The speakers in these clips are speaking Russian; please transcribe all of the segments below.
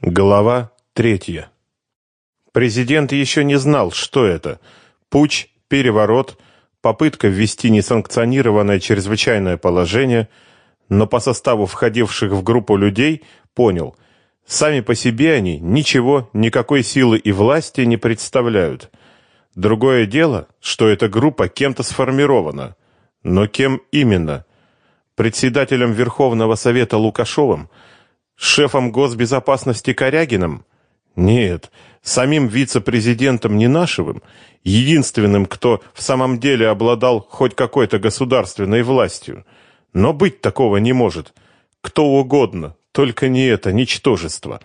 Глава третья. Президент еще не знал, что это – путч, переворот, попытка ввести несанкционированное чрезвычайное положение, но по составу входивших в группу людей понял – сами по себе они ничего, никакой силы и власти не представляют. Другое дело, что эта группа кем-то сформирована. Но кем именно? Председателем Верховного Совета Лукашовым – шефом госбезопасности Корягиным? Нет, самим вице-президентом Ненашевым, единственным, кто в самом деле обладал хоть какой-то государственной властью. Но быть такого не может. Кто угодно, только не это ничтожество.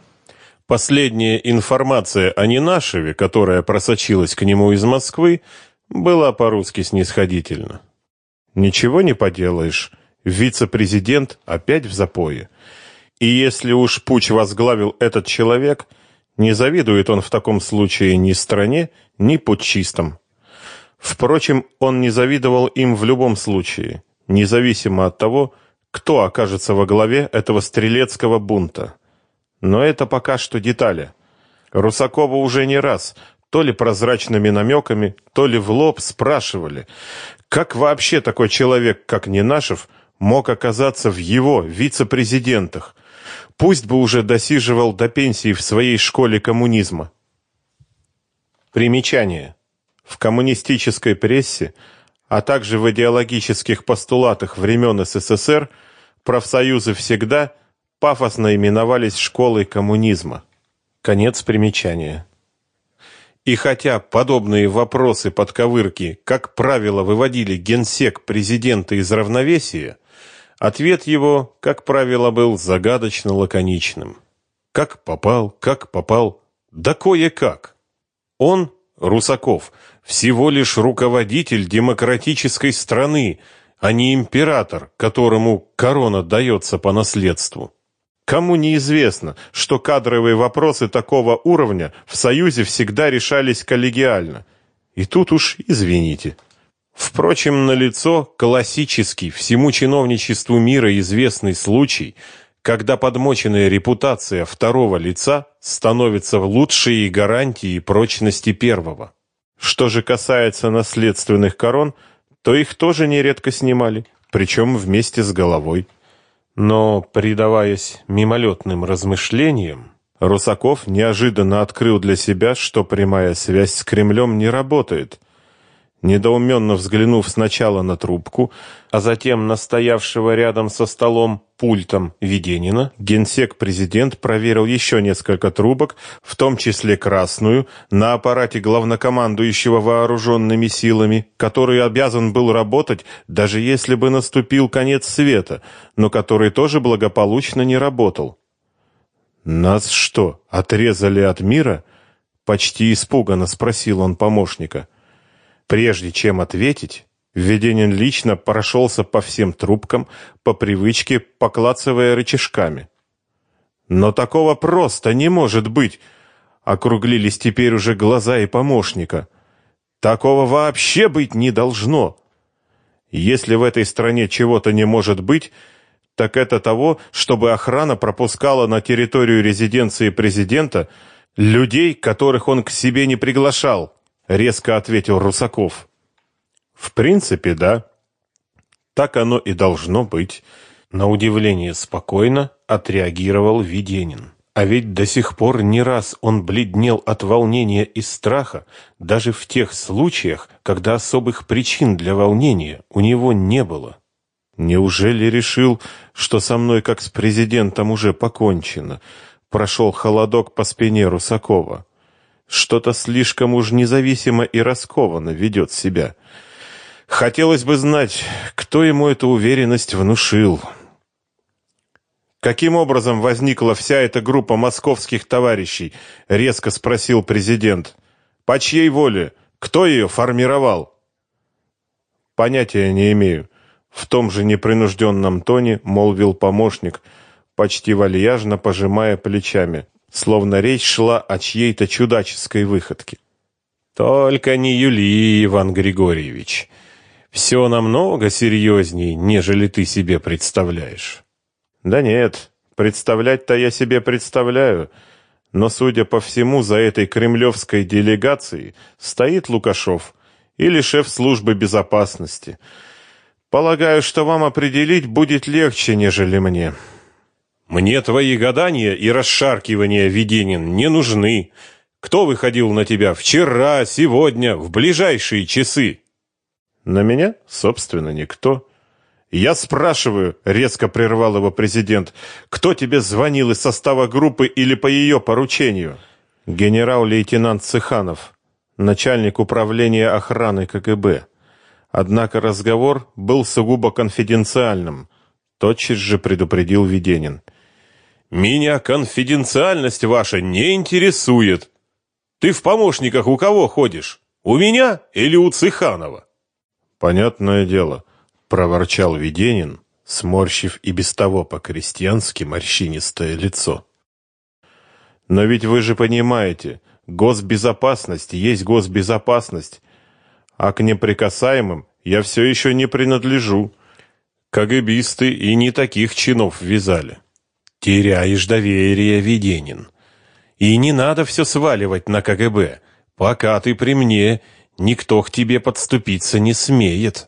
Последняя информация о Ненашеве, которая просочилась к нему из Москвы, была по-русски снисходительна. Ничего не поделаешь, вице-президент опять в запое. И если уж путь возглавил этот человек, не завидует он в таком случае ни стране, ни путчистам. Впрочем, он не завидовал им в любом случае, независимо от того, кто окажется во главе этого стрелецкого бунта. Но это пока что детали. Русакова уже не раз, то ли прозрачными намеками, то ли в лоб спрашивали, как вообще такой человек, как Ненашев, мог оказаться в его вице-президентах, Пусть бы уже досиживал до пенсии в своей школе коммунизма. Примечание. В коммунистической прессе, а также в идеологических постулатах времен СССР профсоюзы всегда пафосно именовались школой коммунизма. Конец примечания. И хотя подобные вопросы подковырки, как правило, выводили генсек президента из равновесия, Ответ его, как правило, был загадочно лаконичным. Как попал, как попал, да кое-как. Он, Русаков, всего лишь руководитель демократической страны, а не император, которому корона дается по наследству. Кому неизвестно, что кадровые вопросы такого уровня в Союзе всегда решались коллегиально. И тут уж извините. Впрочем, налицо классический всему чиновничеству мира известный случай, когда подмоченная репутация второго лица становится лучшей гарантией прочности первого. Что же касается наследственных корон, то их тоже нередко снимали, причем вместе с головой. Но, предаваясь мимолетным размышлениям, Русаков неожиданно открыл для себя, что прямая связь с Кремлем не работает – Недоуменно взглянув сначала на трубку, а затем на стоявшего рядом со столом пультом Веденина, генсек-президент проверил еще несколько трубок, в том числе красную, на аппарате главнокомандующего вооруженными силами, который обязан был работать, даже если бы наступил конец света, но который тоже благополучно не работал. «Нас что, отрезали от мира?» — почти испуганно спросил он помощника. Прежде чем ответить, Введенин лично прошелся по всем трубкам, по привычке поклацывая рычажками. Но такого просто не может быть, округлились теперь уже глаза и помощника. Такого вообще быть не должно. Если в этой стране чего-то не может быть, так это того, чтобы охрана пропускала на территорию резиденции президента людей, которых он к себе не приглашал резко ответил Русаков. В принципе, да. Так оно и должно быть. На удивление спокойно отреагировал Веденин. А ведь до сих пор не раз он бледнел от волнения и страха, даже в тех случаях, когда особых причин для волнения у него не было. Неужели решил, что со мной как с президентом уже покончено? Прошел холодок по спине Русакова. Что-то слишком уж независимо и раскованно ведет себя. Хотелось бы знать, кто ему эту уверенность внушил. Каким образом возникла вся эта группа московских товарищей? резко спросил президент. По чьей воле? Кто ее формировал? Понятия не имею, в том же непринужденном тоне молвил помощник, почти вальяжно пожимая плечами словно речь шла о чьей-то чудаческой выходке. Только не Юли, Иван Григорьевич. Все намного серьезней, нежели ты себе представляешь. Да нет, представлять-то я себе представляю, Но, судя по всему, за этой кремлевской делегацией стоит Лукашов или шеф службы безопасности. Полагаю, что вам определить будет легче, нежели мне. Мне твои гадания и расшаркивания, Веденин, не нужны. Кто выходил на тебя вчера, сегодня, в ближайшие часы? На меня, собственно, никто. Я спрашиваю, резко прервал его президент, кто тебе звонил из состава группы или по ее поручению? Генерал-лейтенант Цыханов, начальник управления охраны КГБ. Однако разговор был сугубо конфиденциальным. Тотчас же предупредил Веденин. Меня конфиденциальность ваша не интересует. Ты в помощниках у кого ходишь? У меня или у Цыханова? Понятное дело, проворчал Веденин, сморщив и без того по-крестьянски морщинистое лицо. Но ведь вы же понимаете, госбезопасность есть госбезопасность, а к неприкасаемым я все еще не принадлежу. КГБисты и не таких чинов вязали. Теряешь доверие, Веденин. И не надо все сваливать на КГБ. Пока ты при мне, никто к тебе подступиться не смеет.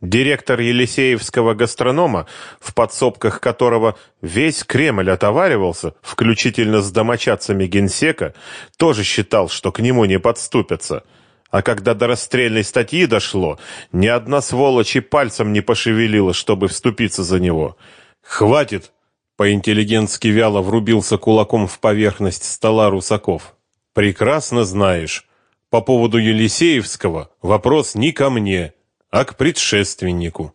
Директор Елисеевского гастронома, в подсобках которого весь Кремль отоваривался, включительно с домочадцами генсека, тоже считал, что к нему не подступятся. А когда до расстрельной статьи дошло, ни одна сволочь и пальцем не пошевелила, чтобы вступиться за него. «Хватит!» По-интеллигентски вяло врубился кулаком в поверхность стола Русаков. Прекрасно знаешь, по поводу Елисеевского вопрос не ко мне, а к предшественнику.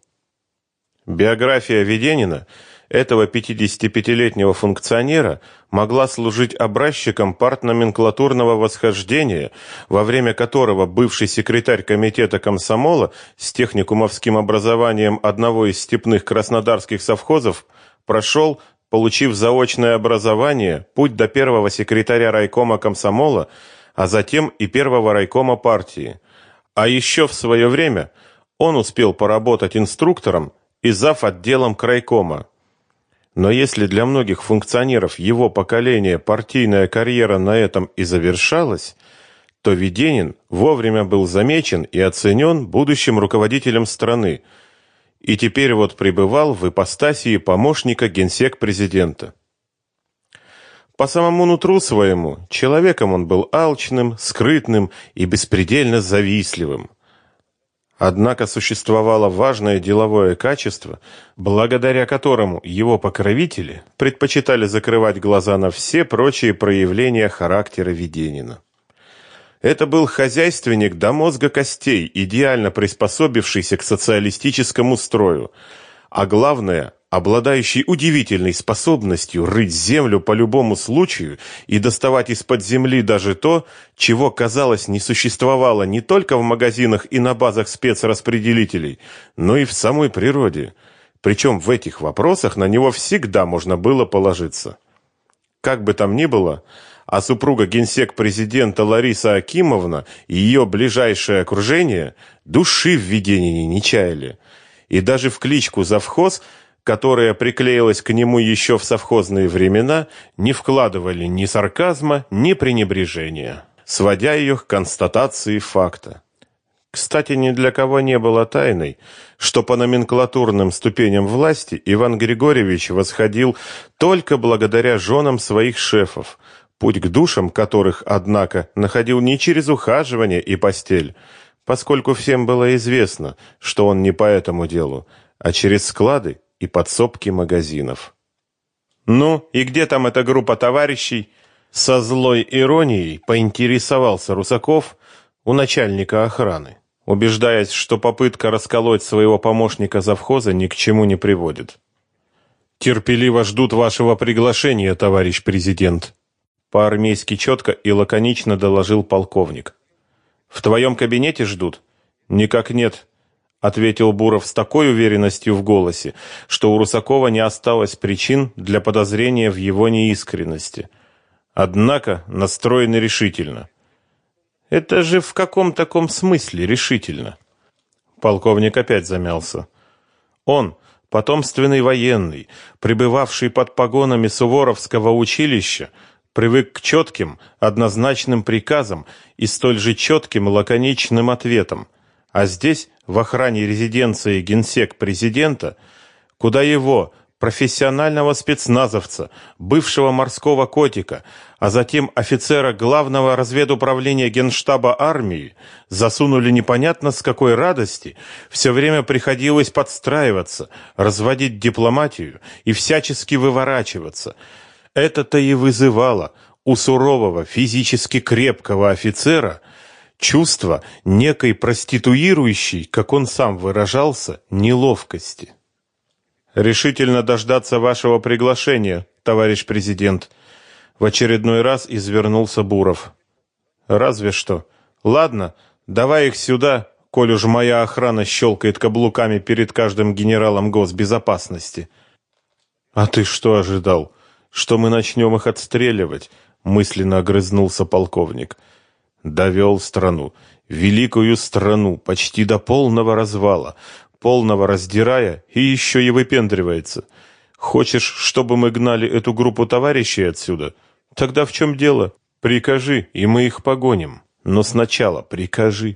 Биография Веденина, этого 55-летнего функционера, могла служить образчиком партноменклатурного восхождения, во время которого бывший секретарь комитета комсомола с техникумовским образованием одного из степных краснодарских совхозов прошел получив заочное образование, путь до первого секретаря райкома комсомола, а затем и первого райкома партии. А еще в свое время он успел поработать инструктором и зав. отделом крайкома. Но если для многих функционеров его поколения партийная карьера на этом и завершалась, то Веденин вовремя был замечен и оценен будущим руководителем страны – и теперь вот пребывал в ипостасии помощника генсек президента. По самому нутру своему, человеком он был алчным, скрытным и беспредельно завистливым. Однако существовало важное деловое качество, благодаря которому его покровители предпочитали закрывать глаза на все прочие проявления характера Веденина. Это был хозяйственник до мозга костей, идеально приспособившийся к социалистическому строю, а главное, обладающий удивительной способностью рыть землю по любому случаю и доставать из-под земли даже то, чего, казалось, не существовало не только в магазинах и на базах спецраспределителей, но и в самой природе. Причем в этих вопросах на него всегда можно было положиться. Как бы там ни было, а супруга генсек президента Лариса Акимовна и ее ближайшее окружение души в видении не чаяли. И даже в кличку завхоз, которая приклеилась к нему еще в совхозные времена, не вкладывали ни сарказма, ни пренебрежения, сводя ее к констатации факта. Кстати, ни для кого не было тайной, что по номенклатурным ступеням власти Иван Григорьевич восходил только благодаря женам своих шефов – путь к душам которых, однако, находил не через ухаживание и постель, поскольку всем было известно, что он не по этому делу, а через склады и подсобки магазинов. «Ну, и где там эта группа товарищей?» Со злой иронией поинтересовался Русаков у начальника охраны, убеждаясь, что попытка расколоть своего помощника завхоза ни к чему не приводит. «Терпеливо ждут вашего приглашения, товарищ президент», по-армейски четко и лаконично доложил полковник. В твоем кабинете ждут? Никак нет, ответил Буров с такой уверенностью в голосе, что у Русакова не осталось причин для подозрения в его неискренности. Однако настроен решительно. Это же в каком таком смысле решительно? Полковник опять замялся. Он, потомственный военный, пребывавший под погонами Суворовского училища, привык к четким, однозначным приказам и столь же четким лаконичным ответам. А здесь, в охране резиденции генсек президента, куда его, профессионального спецназовца, бывшего морского котика, а затем офицера главного разведуправления Генштаба армии, засунули непонятно с какой радости, все время приходилось подстраиваться, разводить дипломатию и всячески выворачиваться. Это-то и вызывало у сурового, физически крепкого офицера чувство некой проституирующей, как он сам выражался, неловкости. Решительно дождаться вашего приглашения, товарищ президент. В очередной раз извернулся Буров. Разве что. Ладно, давай их сюда, коль уж моя охрана щелкает каблуками перед каждым генералом госбезопасности. А ты что ожидал? Что мы начнем их отстреливать? Мысленно огрызнулся полковник. Довел страну, великую страну, почти до полного развала, полного раздирая, и еще и выпендривается. Хочешь, чтобы мы гнали эту группу товарищей отсюда? Тогда в чем дело? Прикажи, и мы их погоним. Но сначала прикажи.